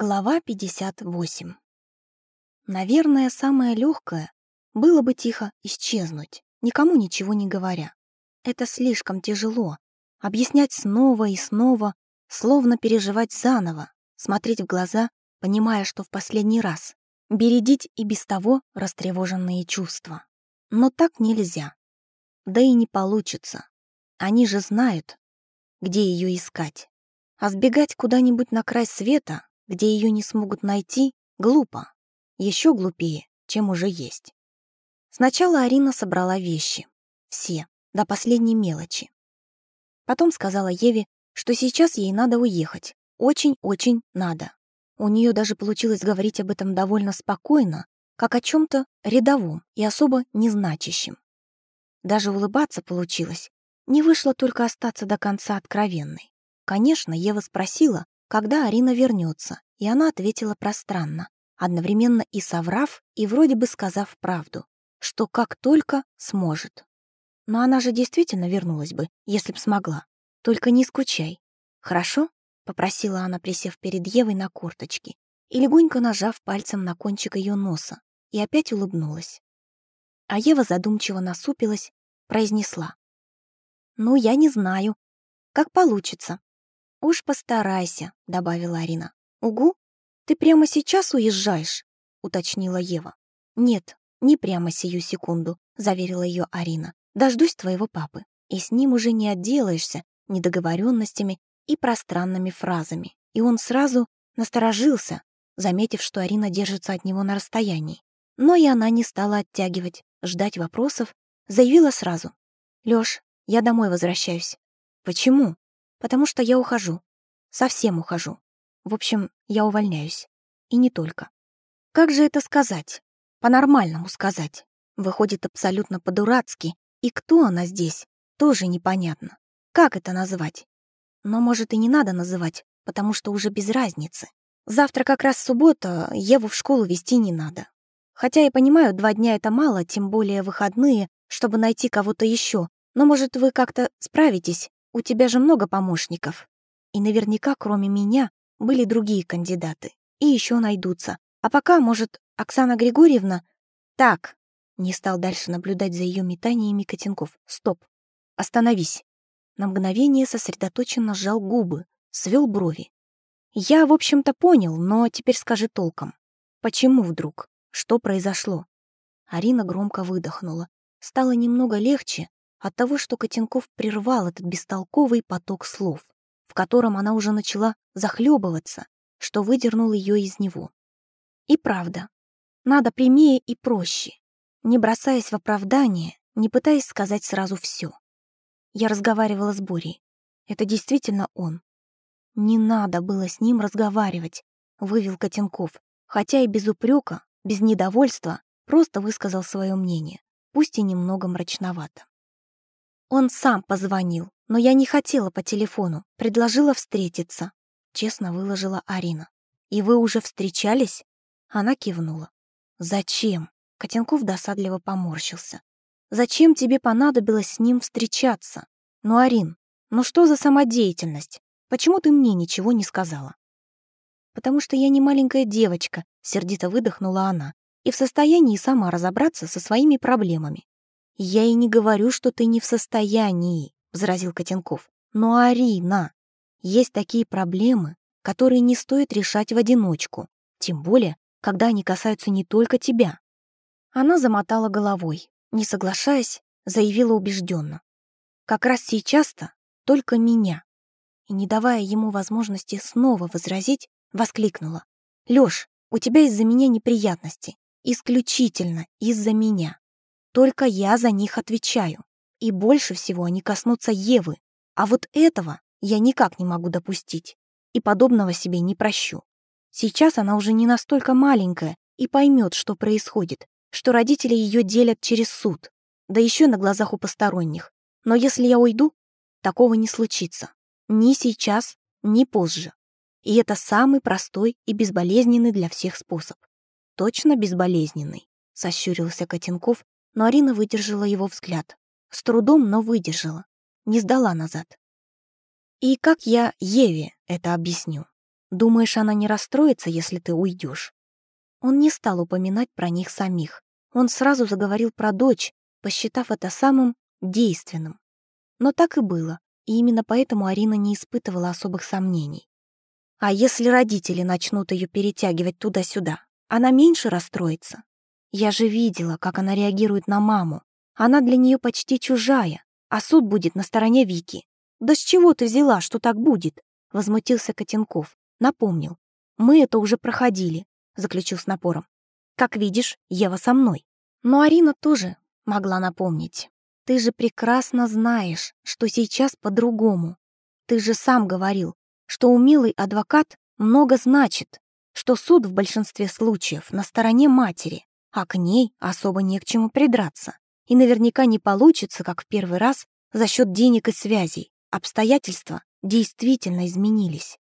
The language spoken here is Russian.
Глава 58. Наверное, самое легкое было бы тихо исчезнуть, никому ничего не говоря. Это слишком тяжело. Объяснять снова и снова, словно переживать заново, смотреть в глаза, понимая, что в последний раз, бередить и без того растревоженные чувства. Но так нельзя. Да и не получится. Они же знают, где ее искать. А сбегать куда-нибудь на край света где ее не смогут найти, глупо. Еще глупее, чем уже есть. Сначала Арина собрала вещи. Все, до последней мелочи. Потом сказала Еве, что сейчас ей надо уехать. Очень-очень надо. У нее даже получилось говорить об этом довольно спокойно, как о чем то рядовом и особо незначащем. Даже улыбаться получилось. Не вышло только остаться до конца откровенной. Конечно, Ева спросила, когда Арина вернется, и она ответила пространно, одновременно и соврав, и вроде бы сказав правду, что как только сможет. Но она же действительно вернулась бы, если б смогла. Только не скучай. Хорошо? попросила она, присев перед Евой на корточки и легонько нажав пальцем на кончик ее носа, и опять улыбнулась. А Ева задумчиво насупилась, произнесла. «Ну, я не знаю. Как получится. «Уж постарайся», — добавила Арина. «Угу? Ты прямо сейчас уезжаешь?» — уточнила Ева. «Нет, не прямо сию секунду», — заверила ее Арина. «Дождусь твоего папы, и с ним уже не отделаешься недоговоренностями и пространными фразами». И он сразу насторожился, заметив, что Арина держится от него на расстоянии. Но и она не стала оттягивать, ждать вопросов, заявила сразу. «Лёш, я домой возвращаюсь». «Почему?» Потому что я ухожу. Совсем ухожу. В общем, я увольняюсь. И не только. Как же это сказать? По-нормальному сказать. Выходит абсолютно по-дурацки. И кто она здесь, тоже непонятно. Как это назвать? Но, может, и не надо называть, потому что уже без разницы. Завтра как раз суббота, Еву в школу вести не надо. Хотя я понимаю, два дня — это мало, тем более выходные, чтобы найти кого-то еще. Но, может, вы как-то справитесь, у тебя же много помощников. И наверняка, кроме меня, были другие кандидаты. И еще найдутся. А пока, может, Оксана Григорьевна... Так, не стал дальше наблюдать за ее метаниями Котенков. Стоп. Остановись. На мгновение сосредоточенно сжал губы, свел брови. Я, в общем-то, понял, но теперь скажи толком. Почему вдруг? Что произошло? Арина громко выдохнула. Стало немного легче, от того, что Котенков прервал этот бестолковый поток слов, в котором она уже начала захлебываться, что выдернул ее из него. И правда, надо прямее и проще, не бросаясь в оправдание, не пытаясь сказать сразу все. Я разговаривала с Борей. Это действительно он. Не надо было с ним разговаривать, вывел Котенков, хотя и без упрека, без недовольства, просто высказал свое мнение, пусть и немного мрачновато. Он сам позвонил, но я не хотела по телефону, предложила встретиться. Честно выложила Арина. И вы уже встречались? Она кивнула. Зачем? Котенков досадливо поморщился. Зачем тебе понадобилось с ним встречаться? Ну, Арин, ну что за самодеятельность? Почему ты мне ничего не сказала? Потому что я не маленькая девочка, сердито выдохнула она, и в состоянии сама разобраться со своими проблемами. «Я и не говорю, что ты не в состоянии», — возразил Котенков. «Но, Арина, есть такие проблемы, которые не стоит решать в одиночку, тем более, когда они касаются не только тебя». Она замотала головой, не соглашаясь, заявила убежденно. «Как раз сейчас-то только меня». И, не давая ему возможности снова возразить, воскликнула. «Лёш, у тебя из-за меня неприятности. Исключительно из-за меня. Только я за них отвечаю. И больше всего они коснутся Евы. А вот этого я никак не могу допустить. И подобного себе не прощу. Сейчас она уже не настолько маленькая и поймет, что происходит, что родители ее делят через суд, да еще на глазах у посторонних. Но если я уйду, такого не случится. Ни сейчас, ни позже. И это самый простой и безболезненный для всех способ. Точно безболезненный, сощурился Котенков, но Арина выдержала его взгляд. С трудом, но выдержала. Не сдала назад. И как я Еве это объясню? Думаешь, она не расстроится, если ты уйдешь? Он не стал упоминать про них самих. Он сразу заговорил про дочь, посчитав это самым действенным. Но так и было, и именно поэтому Арина не испытывала особых сомнений. А если родители начнут ее перетягивать туда-сюда, она меньше расстроится? Я же видела, как она реагирует на маму. Она для нее почти чужая, а суд будет на стороне Вики. «Да с чего ты взяла, что так будет?» — возмутился Котенков. Напомнил. «Мы это уже проходили», — заключил с напором. «Как видишь, Ева со мной». Но Арина тоже могла напомнить. «Ты же прекрасно знаешь, что сейчас по-другому. Ты же сам говорил, что умелый адвокат много значит, что суд в большинстве случаев на стороне матери, а к ней особо не к чему придраться. И наверняка не получится, как в первый раз, за счет денег и связей. Обстоятельства действительно изменились.